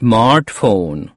smartphone.